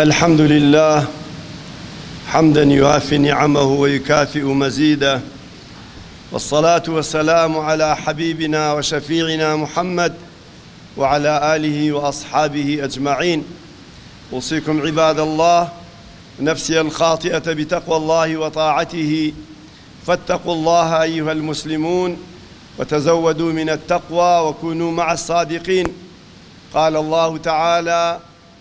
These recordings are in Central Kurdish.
الحمد لله حمدا يوافي نعمه ويكافئ مزيده والصلاة والسلام على حبيبنا وشفيعنا محمد وعلى آله وأصحابه أجمعين أوصيكم عباد الله نفسي الخاطئة بتقوى الله وطاعته فاتقوا الله أيها المسلمون وتزودوا من التقوى وكونوا مع الصادقين قال الله تعالى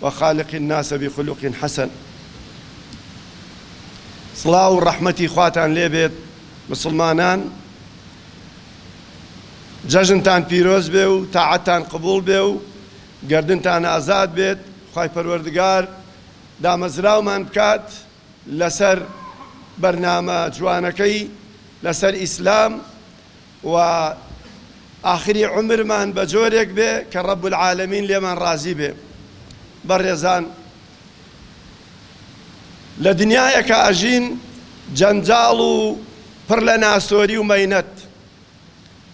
و خالق الناس بخلق حسن سڵاو و ڕەحمەتی خواتان لێبێت مسوڵمانان جەژنتان پیرۆز بێ و تاعەتتان قبوڵ بێ و گردنتان ئازاد بێت خی پەروەردگار دامەزراومان بکات لەسەر بەرنامە جوانەکەی لەسەر ئیسلام و ئاخری عومرمان بە جۆرێک بێ کە رب العالمین لێمان رازی بێ بەڕێزان لە دنیایەکا ئەژین جەنجاڵ و پڕ لە ناسۆری و مەینەت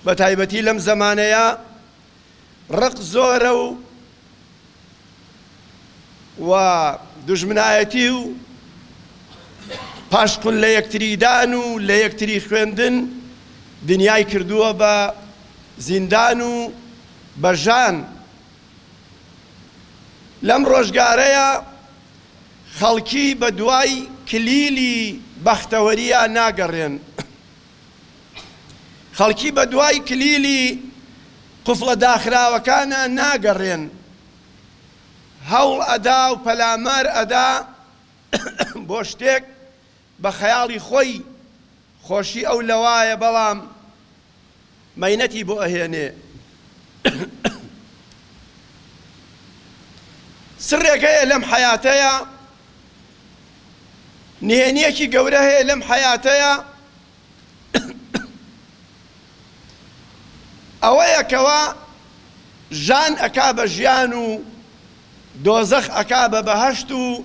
بە تایبەتی لەم زەمانەیە ڕق زۆرە و و دوژمنایەتی و پاشقول لە یەکتریدان و لە یەکتری خوێندن دنیای کردووە بە زیندان و بە ژان. لەم ڕۆژگارەیا خەڵکی بە دوای کلیلی بەختەوەرییا ناگەڕێن. خەڵکی بەدوای کلیلی قفڵە داخراوەکانا ناگەڕێن هەوڵ ئەدا و پەلامار ئەدا بۆ شتێک بە خەیاڵی خۆی خۆشی ئەو لەوایە بەڵام مەینەتی بۆ ئەهێنێ سڕێک هەیە لەم حەیاتەیا نهێنیەکی گەورە هەیە لەم حەیاتەیا ئەوەیە کەوا ژان ئەکا بە ژیان و دۆزەخ ئەکا بە بەهەشت و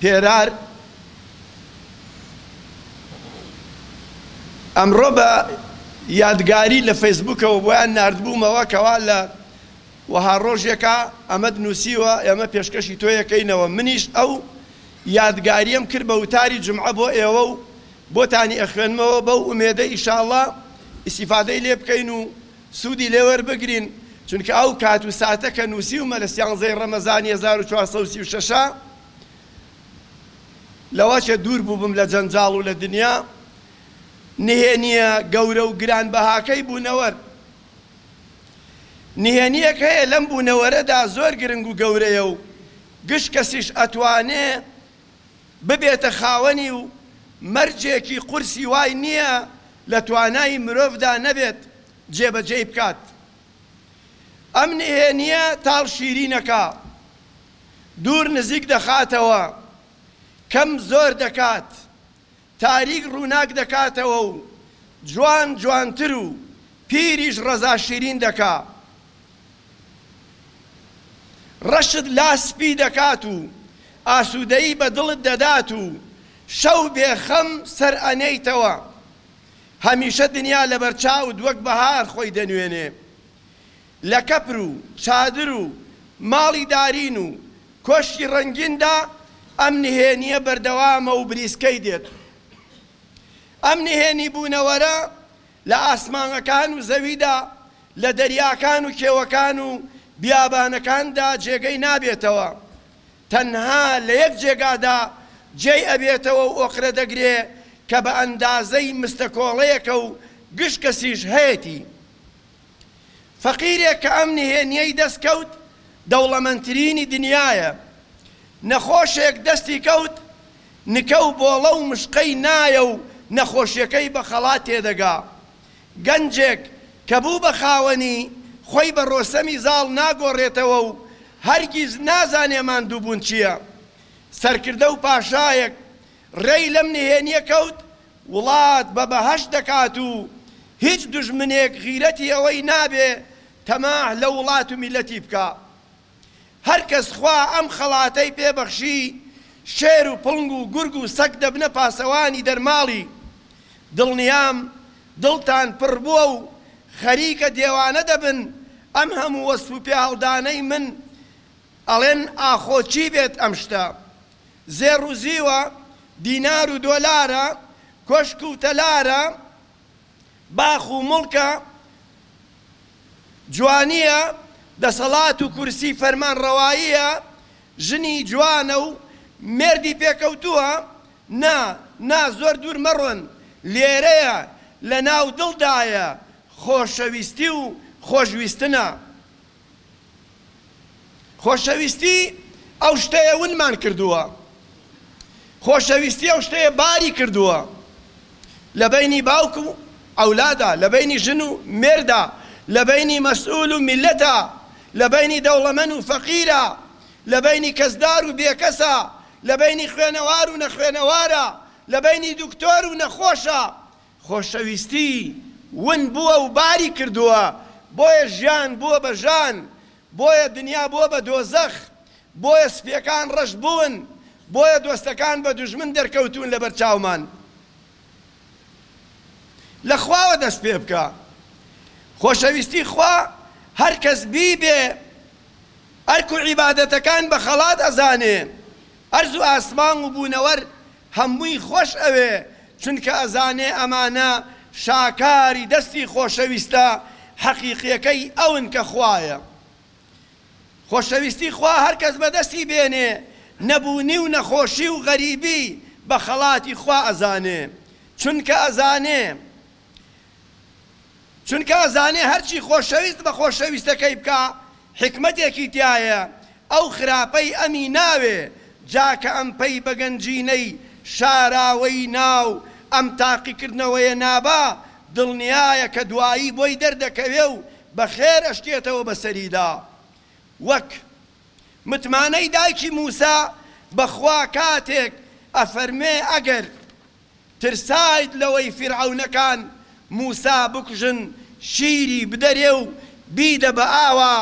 پێرار ئەمڕۆ بە یادگاری لە فەیسبووکەوە بۆیان ناردبوومەوە کەوا لە وەها ڕۆژێکا ئەمەت نووسیوە ئێمە پێشکەشی تۆی ئەکەینەوە منیش ئەو یادگاریەم کرد بە وتاری جومعە بۆ ئێوە و بۆتانی ئەخوێنمەوە بەو ئومێدە ئیشاڵڵا ئیستیفادەی لێ بکەین و سوودی لێ وەربگرین چونکە ئەو کات و ساتە کە نووسیومە لە سیانزەی ڕەمەزانی هەزار و چوار سەد و سی و شەش لەوەچە دوور بووبم لە جەنجاڵ و لە دنیا نهێنییە گەورە و گرانبەهاکەی بوونەوەر. نهێنییەک هەیە لەم بوونەوەرەدا زۆر گرنگ و گەورەیە و گشت کەسیش ئەتوانێ ببێتە خاوەنی و مەرجێکی قورسی وای نییە لە توانای مرۆڤدا نەبێت جێبەجێی بکات. ئەم نهێنییە تاڵ شیرینەکە دوور نزیک دەخاتەوە، کەم زۆر دەکات، تاریک ڕووناک دەکاتەوە و جوان جوانتر و پیریش ڕەزا شیرین دەکا. ڕەشت لا سپی دەکات و ئاسوودەیی بە دڵت دەدات و شەو بێ خەم سەر ئەنێیتەوە. هەمیشە دنیا لەبەر چاوت وەک بەهار خۆی دەنوێنێ. لە کەپر و چادر و ماڵی دارین و کۆشکی ڕەنگیندا ئەم نهێنییە بەردەوامە و بریسکەی دێت. ئەم نهێنی بوونەوەرە لە ئاسمانەکان و زەویدا، لە دەریاکان و کێوەکان و بیابانەکاندا جێگەی نابێتەوە. تەنها لە یەک جێگادا جێی ئەبێتەوە و ئۆقرە دەگرێ کە بە ئەندازەی مستەکۆڵەیەکە و گشت کەسیش هەیەتی. فەقیرێک کە ئەم نهێنیەی دەست کەوت دەوڵەمەنترینی دنیایە، نەخۆشێک دەستی کەوت نکە و بۆڵە و مشقەی نایە و نەخۆشیەکەی بە خەڵات تێدەگا، گەنجێک کە بوو بە خاوەنی خۆی بە رۆسەمی زاڵ ناگۆڕێتەوە و هەرگیز نازانێ ماندووبوون چیە، سەرکردە و پاشایەک، ڕێی لەم نهێنیە کەوت، وڵات بە بەهەشت دەکات و هیچ دوژمنێک غیرەتی ئەوەی نابێ تەماح لە وڵات و میلەتی بکا. هەرکەس خوا ئەم خەڵاتەی پێ بەخشی شێر و پڵنگ و گورگ و سەگ دەبنە پاسەوانی دەرماڵی. دڵنیام دڵتان پڕ بووە و خەریکە دێوانە دەبن ئەم هەموو وەسف و پێهەڵدانەی من ئەڵێن ئاخۆ چی بێت ئەم شتە زێڕ و زیوە، دینار و دۆلارە، کۆشک و تەلارە، باخ و مڵکە، جوانییە، دەسەڵات و کورسی فەرمانڕەواییە، ژنی جوانە و مێردی پێکەوتووە، نا، نا، زۆر دوور مەڕۆن، لێرەیە، لەناو دڵدایە، خۆشەویستی و خۆشویستنە. خۆشەویستی ئەو شتەیە ونمان کردووە، خۆشەویستی ئەو شتەیە باری کردووە لە بەینی باوک و عەولادا، لە بەینی ژن و مێردا، لە بەینی مەسئول و میللەتا، لە بەینی دەوڵەمەن و فەقیرا، لە بەینی کەسدار و بێکەسا، لە بەینی خوێنەوار و نەخوێنەوارا، لە بەینی دکتۆر و نەخۆشا، خۆشەویستی ون بووە و باری کردووە، بۆیە ژیان بووە بە ژان، بۆیە دنیا بووە بە دۆزەخ، بۆیە سپیەکان ڕەش بوون، بۆیە دۆستەکان بە دوژمن دەرکەوتوون لەبەر چاومان. لە خواوە دەست پێ بکە. خۆشەویستی خوا هەر کەس بیبێ ئەرک و عیبادەتەکان بە خەڵات ئەزانێ، ئەرز و ئاسمان و بوونەوەر هەمووی خۆش ئەوێ چونکە ئەزانێ ئەمانە شاکاری دەستی خۆشەویستە حەقیقیەکەی ئەون کە خوایە خۆشەویستی خوا هەرکەس بەدەستی بێنێ نەبوونی و نەخۆشی و غەریبی بەخەڵاتی خوا ئەزانێ چونکە ئەزانێ چونکە ئەزانێ هەرچی خۆشەویست بە خۆشەویستەکەی بکا حیکمەتێکی تیایە، ئەو خراپەی ئەمی ناوێ، جا کە ئەم پەی بە گەنجینەی شاراوەی ناو ئەم تاقیکردنەوەیە نابا، دڵنیایە کە دوایی بۆی دەردەکەوێ و بە خێر ئەشکێتەوە بە سەریدا. وەک متمانەی دایکی موسا بە خوا کاتێک ئەفەرموێ ئەگەر. ترسایت لەوەی فیرعەونەکان موسا بکوژن شیری بدەرێ و بیدە بە ئاوا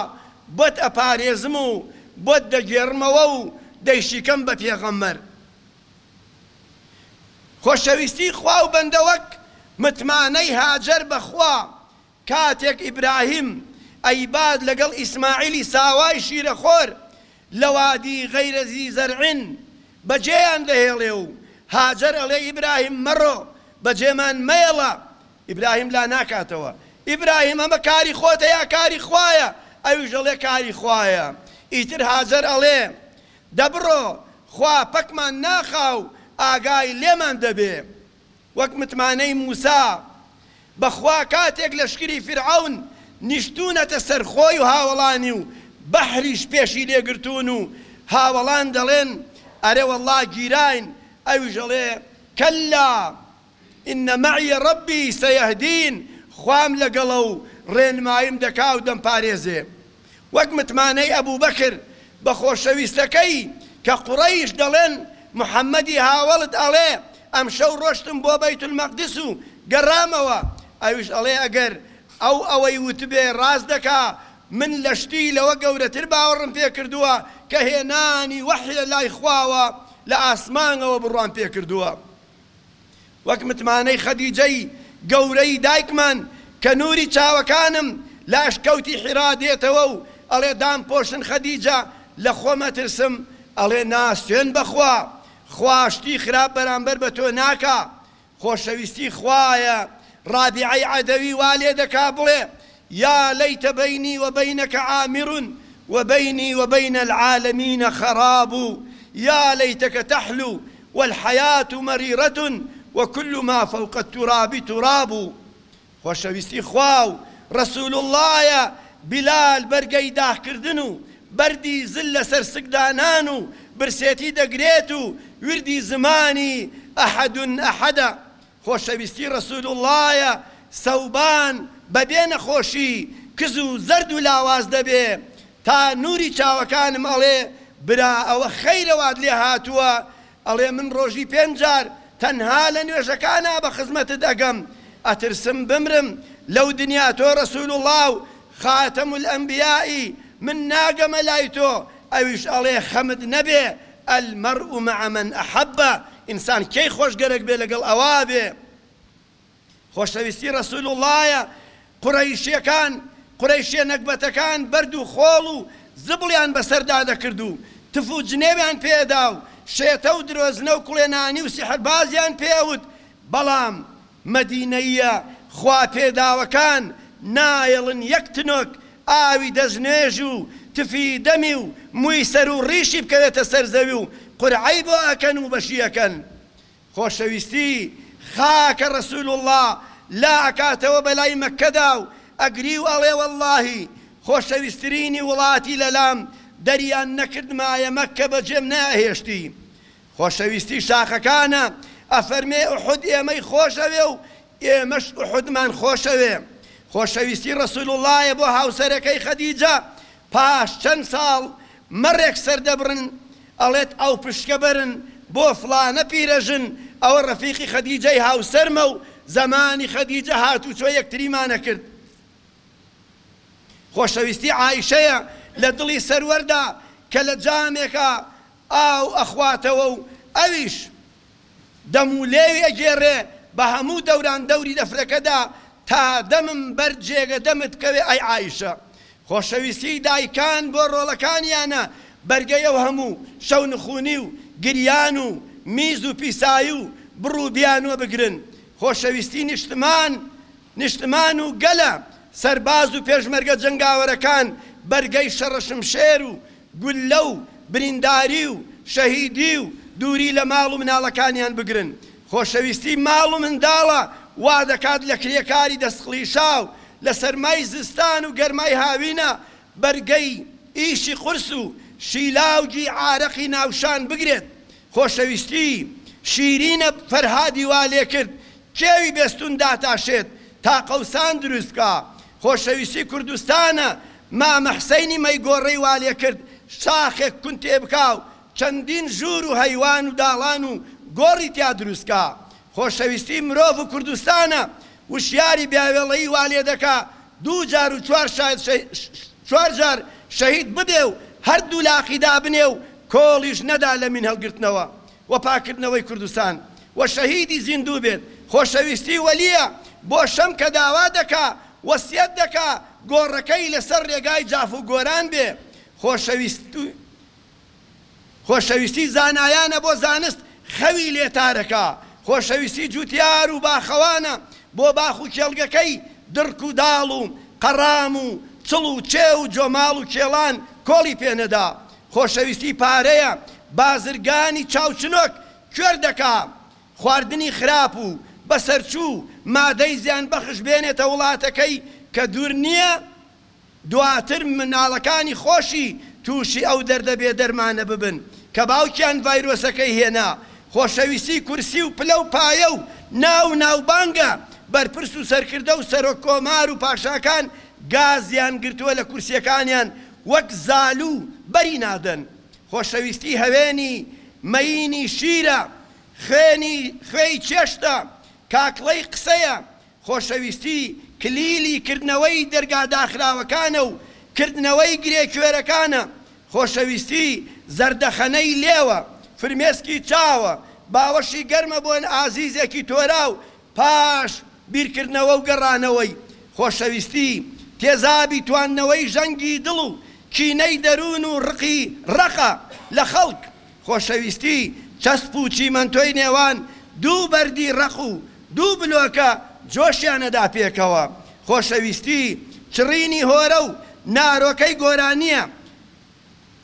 بۆت ئەپارێزم و بۆت دەگێڕمەوە و دەیشیکەم بە پێغەمبەر خۆشەویستی خوا و بەندە وەک متمانەی هاجەر بە خوا کاتێک ئیبراهیم ئەیباد لەگەڵ ئیسماعیلی ساوای شیرەخۆر لە وادی غەیرە زی زەرعن بەجێیان دەهێڵێ و هاجەر ئەڵێ ئیبراهیم مەڕۆ بەجێمان مەیەڵە ئیبراهیم لا ناکاتەوە ئیبراهیم ئەمە کاری خۆتە یا کاری خوایە ئەویش ئەڵێ کاری خوایە ئیتر هاجەر ئەڵێ دەبڕۆ خوا پەکمان ناخا و ئاگای لێمان دەبێ. وەک متمانەی موسا بە خوا کاتێک لەشکری فیرعەون نیشتوونەتە سەر خۆی و هاوەڵانی و بەحریش پێشی لێ گرتوون و هاوەڵان دەڵێن ئەرێ وەڵڵا گیراین ئەویش ئەڵێ کەللا ان معی ربی سیهدین خوام لەگەڵە و ڕێنماییم دەکا و دەمپارێزێ. وەک متمانەی ئەبوبەکر بە خۆشەویستەکەی کە قوڕەیش دەڵێن محەمەدی هاوەڵت ئەڵێ ئەمشەو ڕۆشتم بۆ بەیت المەقدس و گەڕامەوە ئەویش ئەڵێ ئەگەر ئەو ئەوەی وتبێ ڕاست دەکا من لە شتی لەوە گەورەتر باوەڕم پێکردووە کە هێنانی وەحیە لای خواوە لە ئاسمانەوە بڕوام پێکردووە. وەک متمانەی خەدیجەی گەورەی دایکمان کە نوری چاوەکانم لە ئەشکەوتی حیرا دێتەوە و ئەڵێ دامپۆشن خەدیجە لە خۆم ئەترسم ئەڵێ نا سوێند بەخوا خوا شتی خراپ بەرامبەر بە تۆ ناکا خۆشەویستی خوایە ڕابیعەی عەدەوی وا لێدەکا بڵێ یا لیت بینی و بینک عامر و بینی و بین العالمین خراب یا لیتک تحلو و الحیاة مریرە و کل ما فوق التراب تراب خۆشەویستی خوا و رسول اللە بیلال بەرگەی داخکردن و بەردی زل لەسەر سک دانان و برسێتی دەگرێت و وردی زمانی احد احد خۆشەویستی رسول اللە یە سەوبان بە بێ نەخۆشی کز و زەرد و لاواز دەبێ تا نوری چاوەکانم ئەڵێ برا ئەوە خەیرە وات لێ هاتووە ئەڵێ من رۆژی پێنج جار تەنها لە نوێژەکانا بە خزمەتت ئەگەم ئەترسم بمرم لەو دنیا تۆ رسول اللە و خاتم الانبیائی من ناگەمە لای تۆ ئەویش ئەڵێ خەمت نەبێ المرء مع من احب، ئینسان کێی خۆش گەرەک بێ لەگەڵ ئەوا بێ. خۆشەویستی رسول اللەیە. قورەیشیەکان، قورەیشیە نەگبەتەکان بەرد و خۆڵ و زبڵیان بەسەردا دەکرد و تف و جنێویان پێ ئەدا و شێتە و درۆزنە و کوڵێنانی و سیحربازیان پێ ئەوت، بەڵام مەدینەییە خواتێداوەکان نایەڵن یەک تنۆک ئاوی دەستنوێژ و تفی دەمی و مووی سەر و ڕیشی بکەوێتە سەر زەوی و قورعەی بۆ ئەکەن و بەشی ئەکەن. خۆشەویستی خاکە رسول اللە لا ئەکاتەوە بەلای مەککەدا و ئەگری و ئەڵێ وەڵڵاهی خۆشەویسترینی وڵاتی لەلام دەریان نەکردمایە مەککە بەجێم نەئەهێشتی خۆشەویستی شاخەکانە ئەفەرمێ ئوحود ئێمەی خۆشەوێ و ئێمەش ئوحودمان خۆشەوێ خۆشەویستی رسول اللە یە بۆ هاوسەرەکەی خەدیجە پاش چەند ساڵ مەڕێک سەردەبڕن ئەڵێت ئەو پشکە بەرن بۆ فڵانە پیرەژن ئەوە رەفیقی خەدیجەی هاوسەرمە و زەمانی خەدیجە هاتوچۆ یەکتریمان ئەکرد خۆشەویستی عایشەیە لە دڵی سەروەردا کە لە جامێکا ئاو ئەخواتەوە و ئەویش دەم و لێوی ئەگێڕێ بە هەموو دەوران دەوری دەفرەکەدا تا دەمم بەر جێگە دەمت کەوێ ئای عایشە خۆشەویستی دایکان بۆ ڕۆڵەکانیانە بەرگەی ئەو هەموو شەونخونی و گریان و میز و پیسایی و بڕ و بیانووە بگرن خۆشەویستی نیشتمان نیشتمان و گەلە سەرباز و پێشمەرگە جەنگاوەرەکان بەرگەی شەڕە شمشێر و گوللە و برینداری و شەهیدی و دووری لە ماڵ و مناڵەکانیان بگرن، خۆشەویستی ماڵ و منداڵە وا دەکات لە کرێکاری دەستقڵیشاو لە سەرمای زستان و گەرمای هاوینە بەرگەی ئیشی قورس و شیلاوگی عارەقی ناوشان بگرێت، خۆشەویستی شیرینە فەرهادی وا لێکرد کێوی بێستون داتاشێت تا قەوسان دروست بکا خۆشەویستی کوردستانە مامە حسەینی مەیگۆڕێی والێکرد شاخێک کون تێبکا و چەندین ژوور و هەیوان و داڵان و گۆڕی تیا دروست بکا خۆشەویستی مرۆڤ و کوردستانە وشیاری بیاوێڵەیی والێدەکا دوو جار و چوار چوار جار شەهید ببێ و هەردوو لاقی دابنێ و کۆڵیش نەدا لەمین هەڵگرتنەوە و پاککردنەوەی کوردستان و شەهیدی زیندوو بێت خۆشەویستی وەلیە بۆ شەم کە داوا دەکا وەسیەت دەکا گۆڕەکەی لەسەر رێگای جاف و گۆران بێ خۆشەویستی خۆشەویستی زانایانە بۆ زانست خەوی لێ تارەکا خۆشەویستی جوتیار و باخەوانە بۆ باخ و کێڵگەکەی دڕک و داڵ و قەڕام و چڵ و چێو و جۆماڵ و کێڵان کۆڵی پێ نەدا خۆشەویستی پارەیە بازرگانی چاوچنۆک کوێر دەکا خواردنی خراپ و بەسەرچوو مادەی زیان بەخش بێنێتە وڵاتەکەی کە دوور نیە دواتر مناڵەکانی خۆشی تووشی ئەو دەردە بێ دەرمانە ببن کە باوکیان ڤایرۆسەکەی هێنا خۆشەویستی کورسی و پلە و پایە و ناو و ناوبانگە بەرپرس و سەرکردە و سەرۆک کۆمار و پاشاکان گازیان گرتووە لە کورسیەکانیان وەک زالو بەری نادەن. خۆشەویستی هەوێنی مەیینی شیرە، خوێنی خوێی چێشتە، کاکڵەی قسەیە، خۆشەویستی کلیلی کردنەوەی دەرگا داخراوەکانە و کردنەوەی گرێ کوێرەکانە، خۆشەویستی زەردەخەنەی لێوە، فرمێسکی چاوە، باوەشی گەرمە بۆ ئازیزێکی تۆراو پاش بیرکردنەوە و گەڕانەوەی خۆشەویستی، تێزابی تواندنەوەی ژەنگی دڵ و کینەی دەروون و ڕقی ڕەقە لە خەڵک، خۆشەویستی چەسپ و چیمەنتۆی نێوان دوو بەردی ڕەق و دوو بلۆکە جۆشیانەدا پێکەوە، خۆشەویستی چڕینی هۆرە و نارۆکەی گۆرانییە،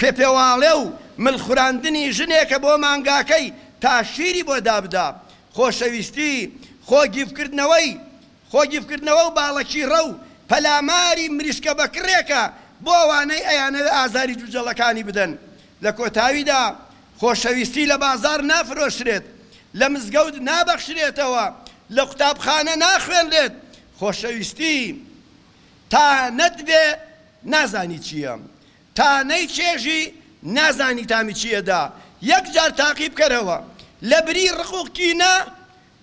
پێپێواڵێ و مل خوراندنی ژنێکە بۆ مانگاکەی تا شیری بۆ دابدا. خۆشەویستی، خۆ گیڤکردنەوەی، خۆ گیڤکردنەوە و باڵەکی ڕەو، پەلاماری مریشکە بەکڕێکە بۆ ئەوانەی ئەیانەوێ ئازاری جوجەڵەکانی بدەن. لە کۆتاییدا خۆشەویستی لە بازاڕ نافرۆشرێت، لە مزگەوت نابەخشرێتەوە، لە قوتابخانە ناخوێنرێت. خۆشەویستی. تا نەت بێ نازانی چیە تا نەی چێژی نازانی تامی چیە دا یەک جار تاقی بکەرەوە لە بری ڕق و کینە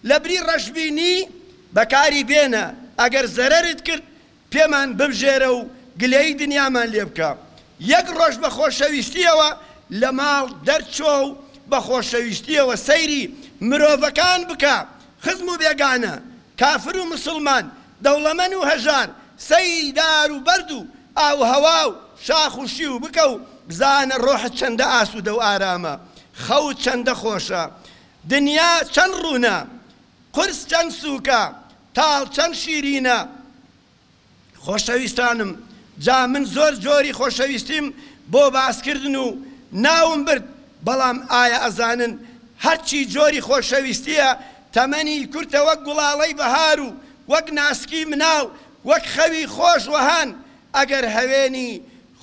لە بری ڕەش بینی بە کاری بێنە ئەگەر زەرەرت کرد پێمان ببژێرە و گلەیی دنیامان لێ بکە یەک ڕۆژ بە خۆشەویستیەوە لە ماڵ دەرچۆ و بە خۆشەویستیەوە سەیری مرۆڤەکان بکە خزم و بێگانە کافر و موسڵمان، دەوڵەمەن و هەژار، سەی دار و بەرد و ئاووهەوا و شاخ و شیو بکە و بزانە ڕۆحت چەندە ئاسوودە و ئارامە، خەوت چەندە خۆشە، دنیا چەند ڕوونە، قورس چەند سووکە، تاڵ چەند شیرینە، خۆشەویستانم جا من زۆر جۆری خۆشەویستیم بۆ باس کردن و ناوم برد بەڵام ئایا ئەزانن هەرچی جۆری خۆشەویستیە تەمەنی کورتە وەک گوڵاڵەی بەهار و وەک ناسکی مناڵ وەک خەوی خۆش وەهان ئەگەر هەوێنی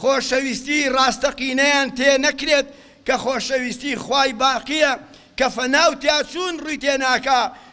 خۆشەویستی ڕاستەقینەیان تێ نەکرێت کە خۆشەویستی خوای باقیە کە فەناو تیاچوون ڕوی تێناکا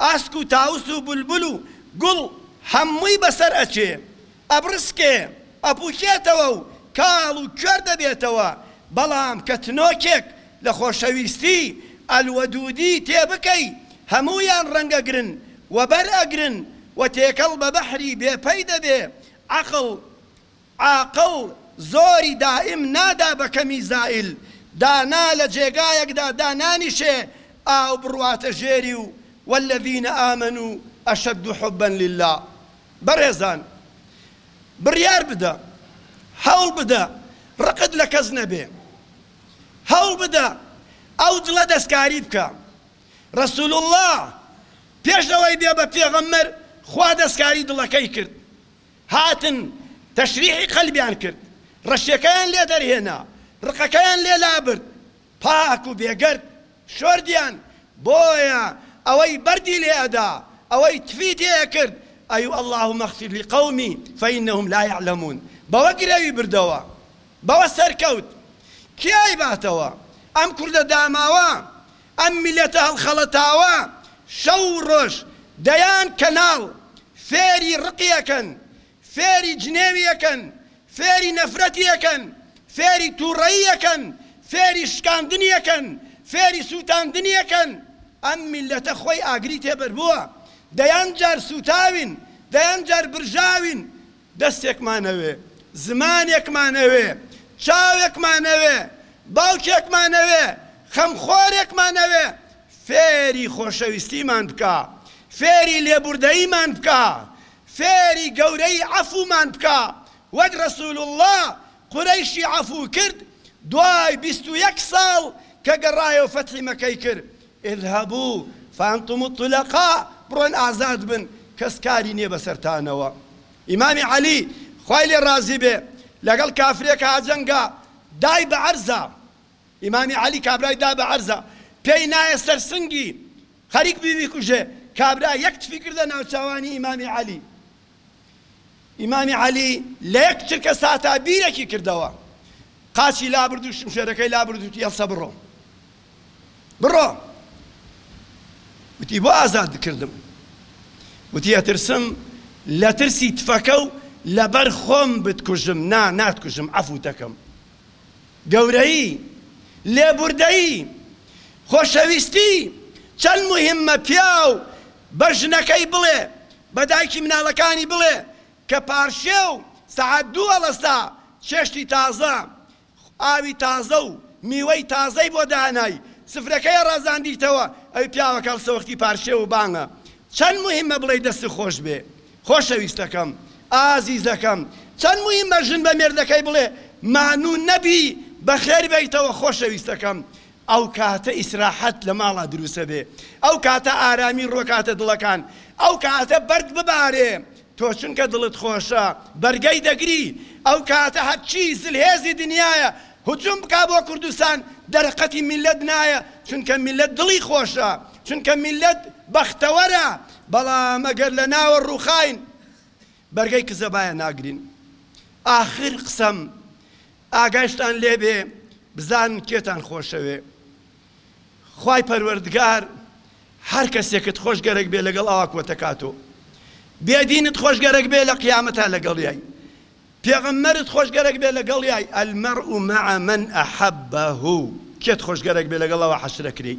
ئاسک و تاوس و بولبول و گوڵ هەمووی بەسەر ئەچێ، ئەبڕسکێ، ئەپووکێتەوە و کاڵ و کوێر دەبێتەوە، بەڵام کە تنۆکێک لە خۆشەویستی، الودودی، تێ بکەی، هەموویان ڕەنگەگرن، وەبەر ئەگرن و تێکەڵ بە بەحری بێ پەی دەبێ، عەقڵ، عاقڵ زۆری دائم نادا بە کەمی زائل، دانا لە جێگایەکدا دانانیشێ ئاو بڕواتە ژێری و والذین آمنوا اشد حبا للە بەڕێزان بڕیار بدە هەوڵ بدە ڕقت لە کەس نەبێ هەوڵ بدە ئەو دڵە دەستکاری بکە رسول اللە پێش ئەوەی بێ بە پێغەمبەر خوا دەستکاری دڵەکەی کرد هاتن تەشریحی قەلبیان کرد ڕەشیەکەیان لێ دەرهێنا ڕقەکەیان لێ لابرد پاک و بێگەرد شۆردیان بۆیە ئەوەی بەردی لێ ئەدا ئەوەی تفی تێ ئەکرد ئەیو اللهم اغفر لقومی فانهم لا یعلمون بەوە گرەوی بردەوە بەوە سەرکەوت کێ ئەیباتەوە ئەم کوردە داماوە ئەم میلەتە هەڵخەڵەتاوە شەو و ڕۆژ دەیان کەناڵ فێری ڕقی ئەکەن فێری جنێوی ئەکەن فێری نەفرەتی ئەکەن فێری توڕەیی ئەکەن فێری شکاندنی ئەکەن فێری سوتاندنی ئەکەن ئەم میلەتە خۆی ئاگری تێبەربووە دەیان جار سوتاوین دەیان جار برژاوین دەستێکمان ئەوێ، زمانێکمان ئەوێ، چاوێکمان ئەوێ، باوکێکمان ئەوێ، خەمخۆرێکمان ئەوێ، فێری خۆشەویستیمان بکە، فێری لێبوردەییمان بکە، فێری گەورەیی عەفوومان بکە، وەک رەسول اللە قورەیشی عەفوو کرد، دوای بیست و یەک ساڵ کە گەڕایەوە فەتحی مەکەی کرد، اذهبو فانتم الطلقاء بڕۆن ئازاد بن کەس کاری نیە بەسەرتانەوە ئیمامی عەلی خوای لێ ڕازی بێ لەگەڵ کافرێک هاجەنگا دای بە عەرزا ئیمامی عەلی کابرای دا بە عەرزا پێی نایە سەر سنگی خەریک بوی بیکوژێ کابرا یەک تفی کردە ناوچاوانی ئیمامی عەلی ئیمامی عەلی لە یەک چرکە ساتا بیرێکی کردەوە، قاچی لابرد و شمشێرەکەی لابرد وتی، هەڵسە بڕۆ! بڕۆ! وتی، بۆ ئازادت کردم؟ وتی، ئەترسم لە ترسی تفەکە و لەبەر خۆم بتکوژم. نا، ناتکوژم، عەفوتەکەم. گەورەیی، لێبوردەیی، خۆشەویستی چەند موهیممە، پیاو بە ژنەکەی بڵێ، بە دایکی مناڵەکانی بڵێ کە پارشێو سەعات دوو ئەڵەستا چێشتی تازە، ئاوی تازە و میوەی تازەی بۆ دانای، سفرەکەی ڕازاندیتەوە، ئەوی پیاوە کە ئەڵسە وەختی پارشێو و بانگە. چەند موهیمە بڵێی دەستت خۆش بێ خۆشەویستەکەم، ئازیزەکەم، چەند موهیمە ژن بە مێردەکەی بڵێ مانوو نەبی بەخێر بێیتەوە خۆشەویستەکەم، ئەو کاتە ئیسراحەت لە ماڵا دروست ئەبێ، ئەو کاتە ئارامی ڕۆکاتە دڵەکان، ئەو کاتە بەرد ببارێ، تۆ چونکە دڵت خۆشە بەرگەی دەگری، ئەو کاتە هەرچی زلهێزی دنیایە هجوم بکا بۆ کوردستان دەرەقەتی میللەت نایە، چونکە میللەت دڵی خۆشە، چونکە میللەت بەختەوەرە، بەڵام ئەگەر لە ناوە ڕووخاین بەرگەی کزەبایە ناگرین. ئاخر قسەم ئاگایشتان لێ بێ بزانن کێتان خۆشەوێ خوای پەروەردگار هەر کەسێکت خۆش گەرەک بێ لەگەڵ ئەوا کۆتەکاتۆ بێ دینت خۆش گەرەک بێ لە قیامەتا لەگەڵیای پێغەممەرت خۆش گەرەک بێ لەگەڵیای المرء مع من احبه کێت خۆش گەرەک بێ لەگەڵەوە حەشرەکرێی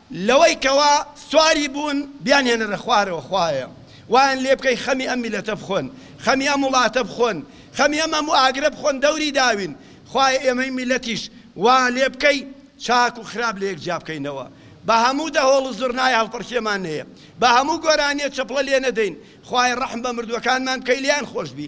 لەوەی کەوا سواری بوون بیانهێنەرە خوارەوە خوایە وایان لێ بکەی خەمی ئەم میلەتە بخۆن خەمی ئەم وڵاتە بخۆن خەمی ئەم هەموو ئاگرە بخۆن دەوری داوین خوایە ئێمەی میلەتیش وا لێ بکەی چاک و خراپ لە یەک جیا بکەینەوە بە هەموو دەهۆڵ و زورنای هەڵپەڕکێمان نەیە بە هەموو گۆرانیە چەپڵە لێ نەدەین خوایە ڕەحم بە مردوەکانمان بکەی لێیان خۆش بی